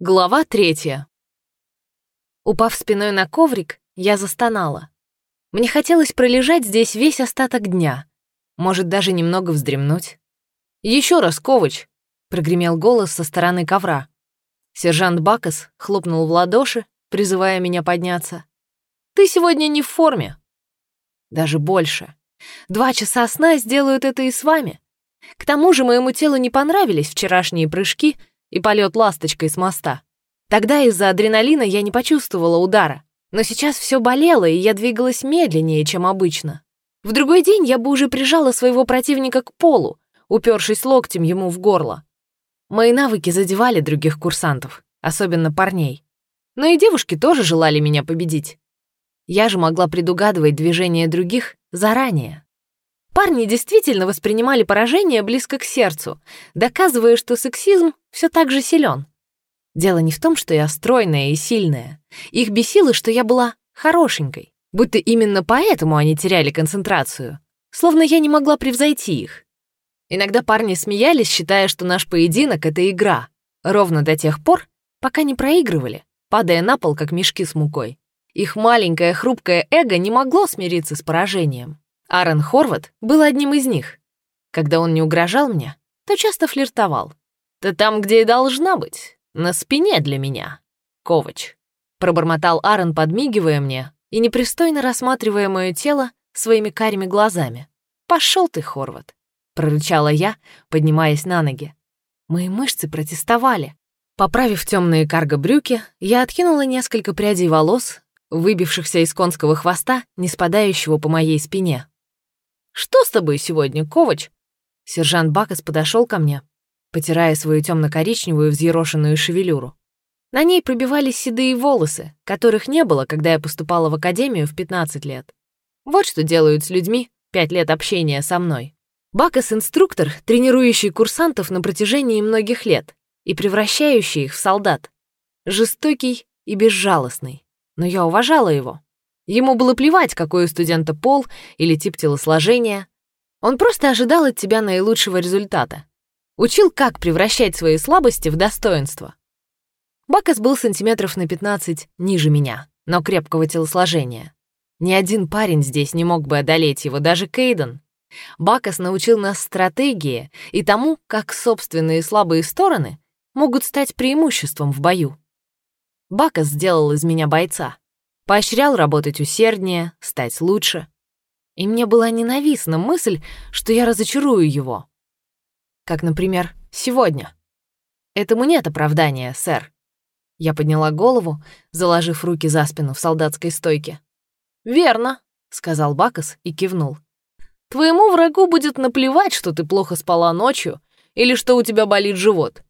Глава третья. Упав спиной на коврик, я застонала. Мне хотелось пролежать здесь весь остаток дня, может, даже немного вздремнуть. Еще раз, Ковач!» — прогремел голос со стороны ковра. Сержант Бакас хлопнул в ладоши, призывая меня подняться. «Ты сегодня не в форме». Даже больше. Два часа сна сделают это и с вами. К тому же моему телу не понравились вчерашние прыжки — и полет ласточкой с моста. Тогда из-за адреналина я не почувствовала удара, но сейчас все болело, и я двигалась медленнее, чем обычно. В другой день я бы уже прижала своего противника к полу, упершись локтем ему в горло. Мои навыки задевали других курсантов, особенно парней. Но и девушки тоже желали меня победить. Я же могла предугадывать движения других заранее. Парни действительно воспринимали поражение близко к сердцу, доказывая, что сексизм все так же силен. Дело не в том, что я стройная и сильная. Их бесило, что я была хорошенькой. Будто именно поэтому они теряли концентрацию. Словно я не могла превзойти их. Иногда парни смеялись, считая, что наш поединок — это игра. Ровно до тех пор, пока не проигрывали, падая на пол, как мешки с мукой. Их маленькое хрупкое эго не могло смириться с поражением. Аарон Хорват был одним из них. Когда он не угрожал мне, то часто флиртовал. «Ты там, где и должна быть, на спине для меня, Ковач», пробормотал Аарон, подмигивая мне и непристойно рассматривая мое тело своими карими глазами. «Пошел ты, Хорват», — прорычала я, поднимаясь на ноги. Мои мышцы протестовали. Поправив темные карго-брюки, я откинула несколько прядей волос, выбившихся из конского хвоста, не спадающего по моей спине. «Что с тобой сегодня, Ковач?» Сержант Бакас подошел ко мне, потирая свою темно-коричневую взъерошенную шевелюру. На ней пробивались седые волосы, которых не было, когда я поступала в академию в 15 лет. Вот что делают с людьми пять лет общения со мной. Бакас — инструктор, тренирующий курсантов на протяжении многих лет и превращающий их в солдат. Жестокий и безжалостный. Но я уважала его. Ему было плевать, какой у студента пол или тип телосложения. Он просто ожидал от тебя наилучшего результата. Учил, как превращать свои слабости в достоинство. Бакас был сантиметров на 15 ниже меня, но крепкого телосложения. Ни один парень здесь не мог бы одолеть его, даже Кейден. Бакас научил нас стратегии и тому, как собственные слабые стороны могут стать преимуществом в бою. Бакас сделал из меня бойца. Поощрял работать усерднее, стать лучше. И мне была ненавистна мысль, что я разочарую его. Как, например, сегодня. Этому нет оправдания, сэр. Я подняла голову, заложив руки за спину в солдатской стойке. «Верно», — сказал Бакас и кивнул. «Твоему врагу будет наплевать, что ты плохо спала ночью или что у тебя болит живот.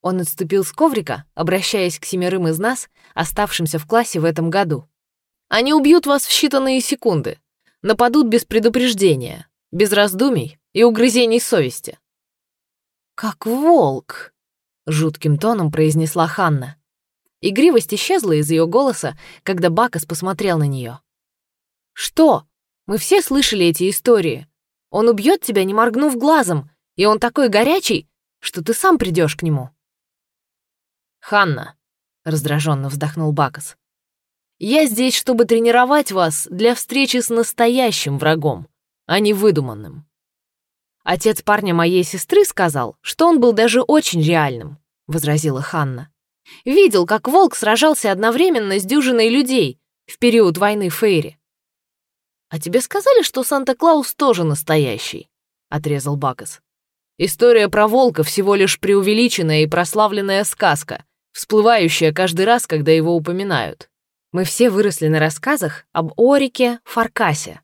Он отступил с коврика, обращаясь к семерым из нас, оставшимся в классе в этом году. «Они убьют вас в считанные секунды, нападут без предупреждения, без раздумий и угрызений совести». «Как волк!» — жутким тоном произнесла Ханна. Игривость исчезла из ее голоса, когда Бакас посмотрел на нее. «Что? Мы все слышали эти истории. Он убьет тебя, не моргнув глазом, и он такой горячий, что ты сам придешь к нему». «Ханна», — раздраженно вздохнул Бакас, «я здесь, чтобы тренировать вас для встречи с настоящим врагом, а не выдуманным». «Отец парня моей сестры сказал, что он был даже очень реальным», — возразила Ханна. «Видел, как волк сражался одновременно с дюжиной людей в период войны Фейри». «А тебе сказали, что Санта-Клаус тоже настоящий?» — отрезал Бакас. «История про волка всего лишь преувеличенная и прославленная сказка, всплывающее каждый раз, когда его упоминают. Мы все выросли на рассказах об Орике Фаркасе.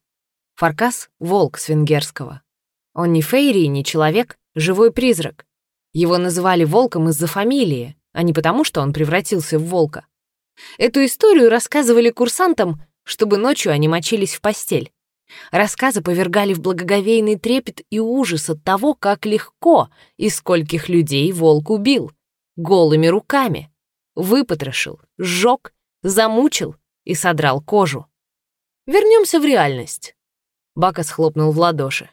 Фаркас — волк с венгерского. Он не фейри, не человек, живой призрак. Его называли волком из-за фамилии, а не потому, что он превратился в волка. Эту историю рассказывали курсантам, чтобы ночью они мочились в постель. Рассказы повергали в благоговейный трепет и ужас от того, как легко и скольких людей волк убил — голыми руками. Выпотрошил, сжег, замучил и содрал кожу. Вернемся в реальность. Бака схлопнул в ладоши.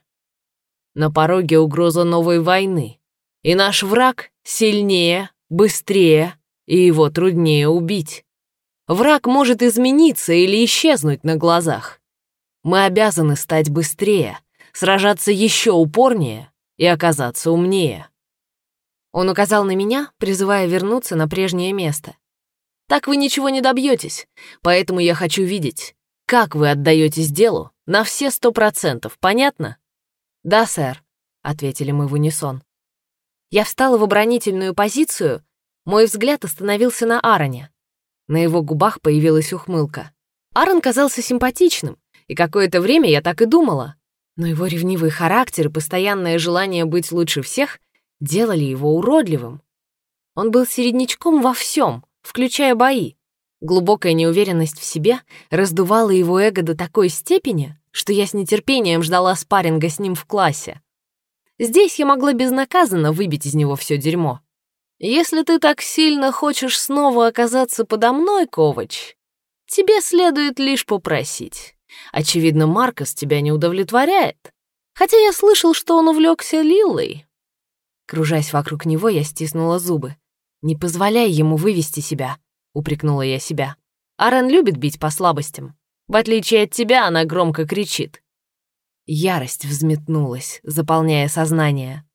На пороге угроза новой войны. И наш враг сильнее, быстрее и его труднее убить. Враг может измениться или исчезнуть на глазах. Мы обязаны стать быстрее, сражаться еще упорнее и оказаться умнее. Он указал на меня, призывая вернуться на прежнее место. Так вы ничего не добьетесь, поэтому я хочу видеть, как вы отдаетесь делу на все сто процентов, понятно? Да, сэр, ответили мы в унисон. Я встала в оборонительную позицию, мой взгляд остановился на Аароне. На его губах появилась ухмылка. Аарон казался симпатичным, и какое-то время я так и думала. Но его ревнивый характер и постоянное желание быть лучше всех делали его уродливым. Он был середнячком во всем, включая бои. Глубокая неуверенность в себе раздувала его эго до такой степени, что я с нетерпением ждала спарринга с ним в классе. Здесь я могла безнаказанно выбить из него все дерьмо. Если ты так сильно хочешь снова оказаться подо мной, Ковач, тебе следует лишь попросить. Очевидно, Маркос тебя не удовлетворяет. Хотя я слышал, что он увлекся Лилой. Кружась вокруг него, я стиснула зубы. «Не позволяй ему вывести себя», — упрекнула я себя. «Аарон любит бить по слабостям. В отличие от тебя, она громко кричит». Ярость взметнулась, заполняя сознание.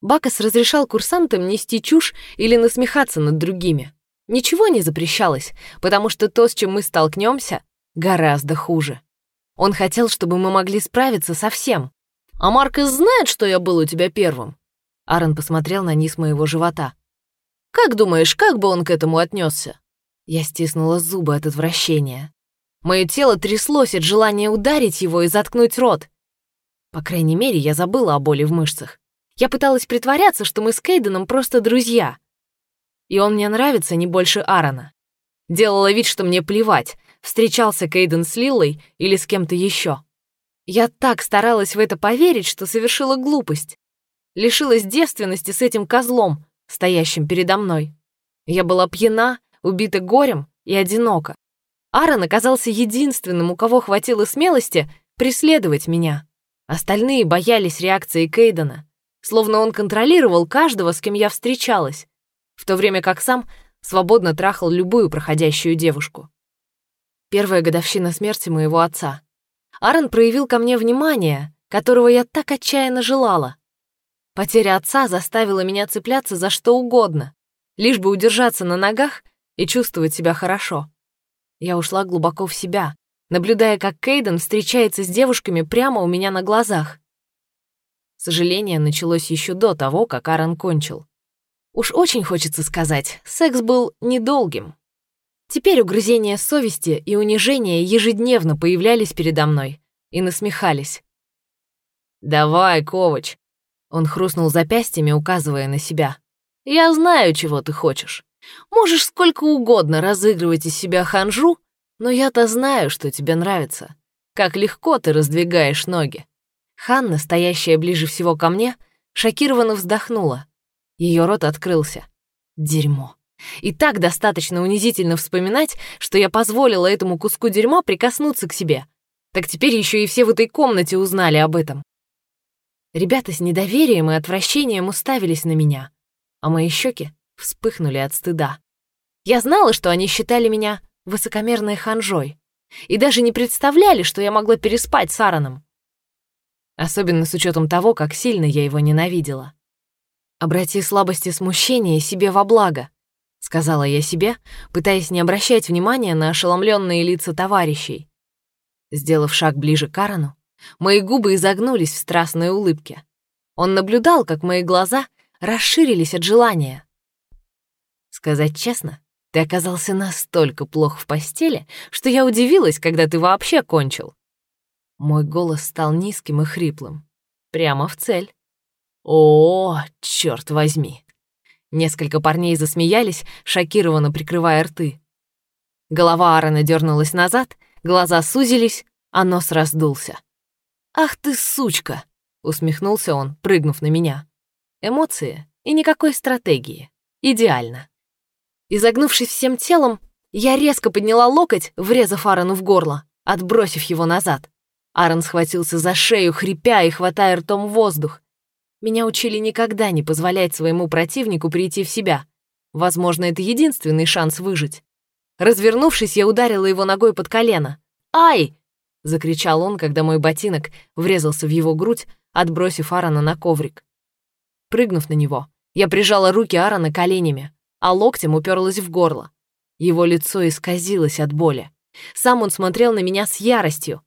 Бакас разрешал курсантам нести чушь или насмехаться над другими. Ничего не запрещалось, потому что то, с чем мы столкнемся, гораздо хуже. Он хотел, чтобы мы могли справиться со всем. «А Маркос знает, что я был у тебя первым?» Аарон посмотрел на низ моего живота. «Как думаешь, как бы он к этому отнесся? Я стиснула зубы от отвращения. Мое тело тряслось от желания ударить его и заткнуть рот. По крайней мере, я забыла о боли в мышцах. Я пыталась притворяться, что мы с Кейденом просто друзья. И он мне нравится не больше Аарона. Делала вид, что мне плевать, встречался Кейден с Лилой или с кем-то еще. Я так старалась в это поверить, что совершила глупость лишилась девственности с этим козлом, стоящим передо мной. Я была пьяна, убита горем и одинока. Аарон оказался единственным, у кого хватило смелости преследовать меня. Остальные боялись реакции Кейдена, словно он контролировал каждого, с кем я встречалась, в то время как сам свободно трахал любую проходящую девушку. Первая годовщина смерти моего отца. Аарон проявил ко мне внимание, которого я так отчаянно желала. Потеря отца заставила меня цепляться за что угодно, лишь бы удержаться на ногах и чувствовать себя хорошо. Я ушла глубоко в себя, наблюдая, как Кейден встречается с девушками прямо у меня на глазах. Сожаление началось еще до того, как Аарон кончил. Уж очень хочется сказать, секс был недолгим. Теперь угрызения совести и унижения ежедневно появлялись передо мной и насмехались. «Давай, Ковач, он хрустнул запястьями, указывая на себя. «Я знаю, чего ты хочешь. Можешь сколько угодно разыгрывать из себя ханжу, но я-то знаю, что тебе нравится. Как легко ты раздвигаешь ноги». Ханна, стоящая ближе всего ко мне, шокированно вздохнула. Ее рот открылся. Дерьмо. И так достаточно унизительно вспоминать, что я позволила этому куску дерьма прикоснуться к себе. Так теперь еще и все в этой комнате узнали об этом. Ребята с недоверием и отвращением уставились на меня, а мои щеки вспыхнули от стыда. Я знала, что они считали меня высокомерной ханжой и даже не представляли, что я могла переспать с Аароном. Особенно с учетом того, как сильно я его ненавидела. «Обрати слабости смущения себе во благо», — сказала я себе, пытаясь не обращать внимания на ошеломленные лица товарищей. Сделав шаг ближе к Аарону, Мои губы изогнулись в страстной улыбке. Он наблюдал, как мои глаза расширились от желания. Сказать честно, ты оказался настолько плох в постели, что я удивилась, когда ты вообще кончил. Мой голос стал низким и хриплым. Прямо в цель. О, черт возьми. Несколько парней засмеялись, шокированно прикрывая рты. Голова Аарона дернулась назад, глаза сузились, а нос раздулся. «Ах ты, сучка!» — усмехнулся он, прыгнув на меня. Эмоции и никакой стратегии. Идеально. Изогнувшись всем телом, я резко подняла локоть, врезав Аарону в горло, отбросив его назад. Аарон схватился за шею, хрипя и хватая ртом воздух. Меня учили никогда не позволять своему противнику прийти в себя. Возможно, это единственный шанс выжить. Развернувшись, я ударила его ногой под колено. «Ай!» — закричал он, когда мой ботинок врезался в его грудь, отбросив Аарона на коврик. Прыгнув на него, я прижала руки Аарона коленями, а локтем уперлась в горло. Его лицо исказилось от боли. Сам он смотрел на меня с яростью.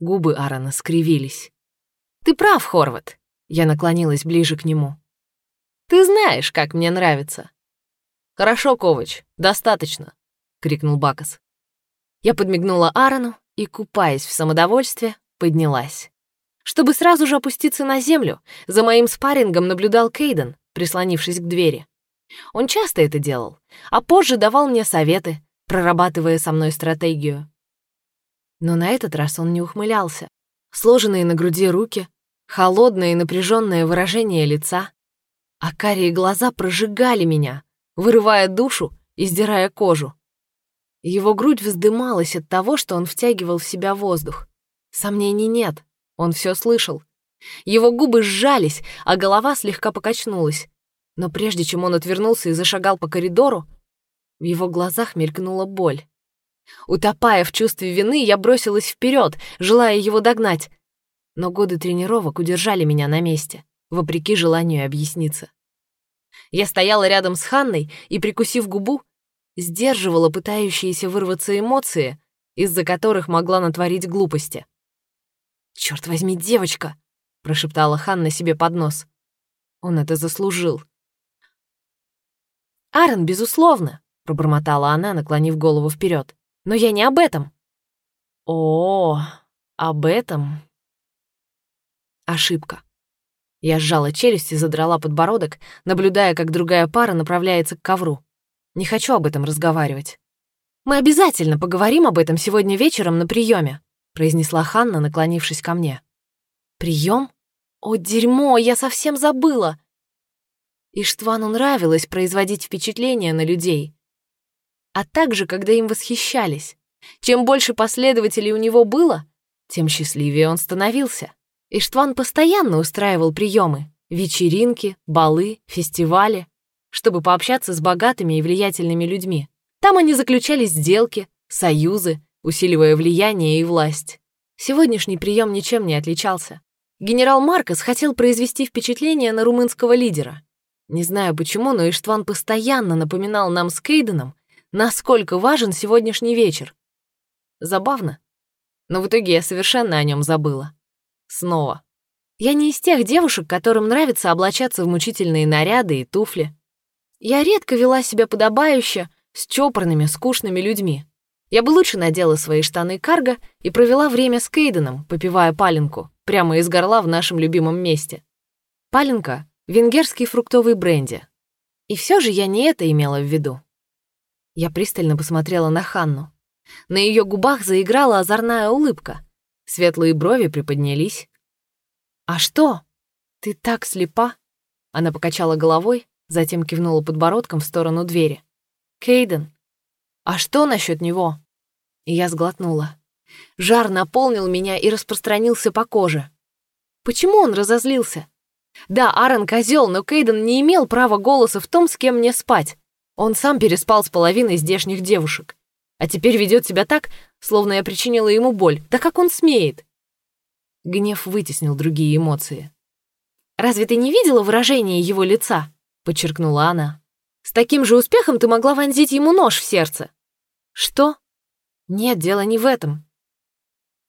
Губы Аарона скривились. «Ты прав, Хорват!» Я наклонилась ближе к нему. «Ты знаешь, как мне нравится!» «Хорошо, Ковач, достаточно!» — крикнул Бакас. Я подмигнула Аарону и, купаясь в самодовольстве, поднялась. Чтобы сразу же опуститься на землю, за моим спаррингом наблюдал Кейден, прислонившись к двери. Он часто это делал, а позже давал мне советы, прорабатывая со мной стратегию. Но на этот раз он не ухмылялся. Сложенные на груди руки, холодное и напряженное выражение лица, а карие глаза прожигали меня, вырывая душу и сдирая кожу. Его грудь вздымалась от того, что он втягивал в себя воздух. Сомнений нет, он все слышал. Его губы сжались, а голова слегка покачнулась. Но прежде чем он отвернулся и зашагал по коридору, в его глазах мелькнула боль. Утопая в чувстве вины, я бросилась вперед, желая его догнать. Но годы тренировок удержали меня на месте, вопреки желанию объясниться. Я стояла рядом с Ханной и, прикусив губу, сдерживала пытающиеся вырваться эмоции, из-за которых могла натворить глупости. «Чёрт возьми, девочка!» — прошептала Ханна себе под нос. Он это заслужил. «Аарон, безусловно!» — пробормотала она, наклонив голову вперед. «Но я не об этом!» «О, об этом...» Ошибка. Я сжала челюсть и задрала подбородок, наблюдая, как другая пара направляется к ковру. Не хочу об этом разговаривать. «Мы обязательно поговорим об этом сегодня вечером на приеме», произнесла Ханна, наклонившись ко мне. «Прием? О, дерьмо, я совсем забыла!» Иштвану нравилось производить впечатление на людей, а также, когда им восхищались. Чем больше последователей у него было, тем счастливее он становился. Иштван постоянно устраивал приемы, вечеринки, балы, фестивали чтобы пообщаться с богатыми и влиятельными людьми. Там они заключали сделки, союзы, усиливая влияние и власть. Сегодняшний прием ничем не отличался. Генерал Маркос хотел произвести впечатление на румынского лидера. Не знаю почему, но Иштван постоянно напоминал нам с Кейденом, насколько важен сегодняшний вечер. Забавно. Но в итоге я совершенно о нем забыла. Снова. Я не из тех девушек, которым нравится облачаться в мучительные наряды и туфли. Я редко вела себя подобающе с чопорными, скучными людьми. Я бы лучше надела свои штаны карго и провела время с Кейденом, попивая паленку, прямо из горла в нашем любимом месте. Паленка — венгерский фруктовый бренди. И все же я не это имела в виду. Я пристально посмотрела на Ханну. На ее губах заиграла озорная улыбка. Светлые брови приподнялись. «А что? Ты так слепа?» Она покачала головой, затем кивнула подбородком в сторону двери. «Кейден, а что насчет него?» И я сглотнула. Жар наполнил меня и распространился по коже. Почему он разозлился? Да, Аарон козел, но Кейден не имел права голоса в том, с кем мне спать. Он сам переспал с половиной здешних девушек. А теперь ведет себя так, словно я причинила ему боль. Да как он смеет? Гнев вытеснил другие эмоции. «Разве ты не видела выражение его лица?» подчеркнула она. «С таким же успехом ты могла вонзить ему нож в сердце». «Что?» «Нет, дело не в этом».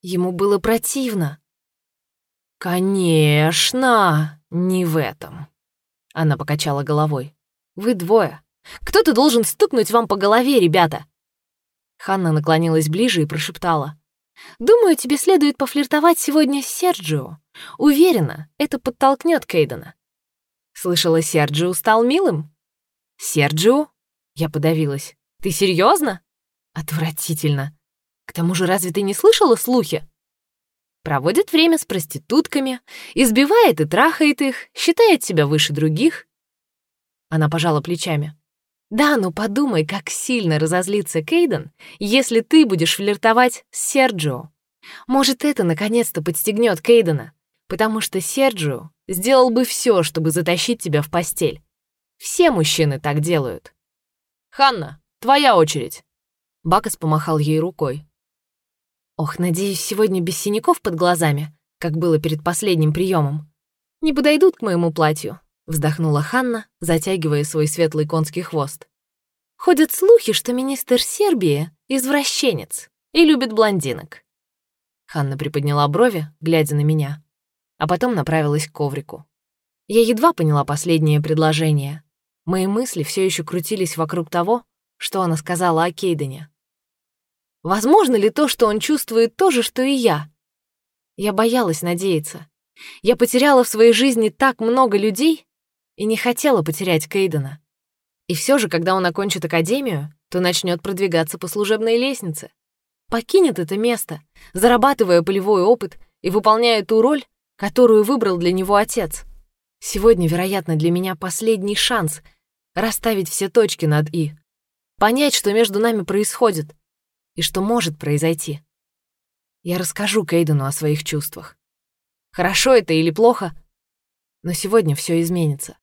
Ему было противно. «Конечно, не в этом», — она покачала головой. «Вы двое. Кто-то должен стукнуть вам по голове, ребята». Ханна наклонилась ближе и прошептала. «Думаю, тебе следует пофлиртовать сегодня с Серджио. Уверена, это подтолкнет Кейдена. Слышала, Серджио стал милым? Серджио? Я подавилась. Ты серьезно? Отвратительно. К тому же, разве ты не слышала слухи? Проводит время с проститутками, избивает и трахает их, считает себя выше других. Она пожала плечами. Да, ну подумай, как сильно разозлится Кейден, если ты будешь флиртовать с Серджио. Может, это наконец-то подстегнет Кейдена, потому что Серджио сделал бы все, чтобы затащить тебя в постель. Все мужчины так делают. «Ханна, твоя очередь!» Бакас помахал ей рукой. «Ох, надеюсь, сегодня без синяков под глазами, как было перед последним приемом. Не подойдут к моему платью», — вздохнула Ханна, затягивая свой светлый конский хвост. «Ходят слухи, что министр Сербии — извращенец и любит блондинок». Ханна приподняла брови, глядя на меня, а потом направилась к коврику. Я едва поняла последнее предложение. Мои мысли все еще крутились вокруг того, что она сказала о Кейдене. Возможно ли то, что он чувствует то же, что и я? Я боялась надеяться. Я потеряла в своей жизни так много людей и не хотела потерять Кейдена. И все же, когда он окончит академию, то начнет продвигаться по служебной лестнице. Покинет это место, зарабатывая полевой опыт и выполняя ту роль, которую выбрал для него отец. Сегодня, вероятно, для меня последний шанс расставить все точки над «и», понять, что между нами происходит и что может произойти. Я расскажу Кейдену о своих чувствах. Хорошо это или плохо, но сегодня все изменится.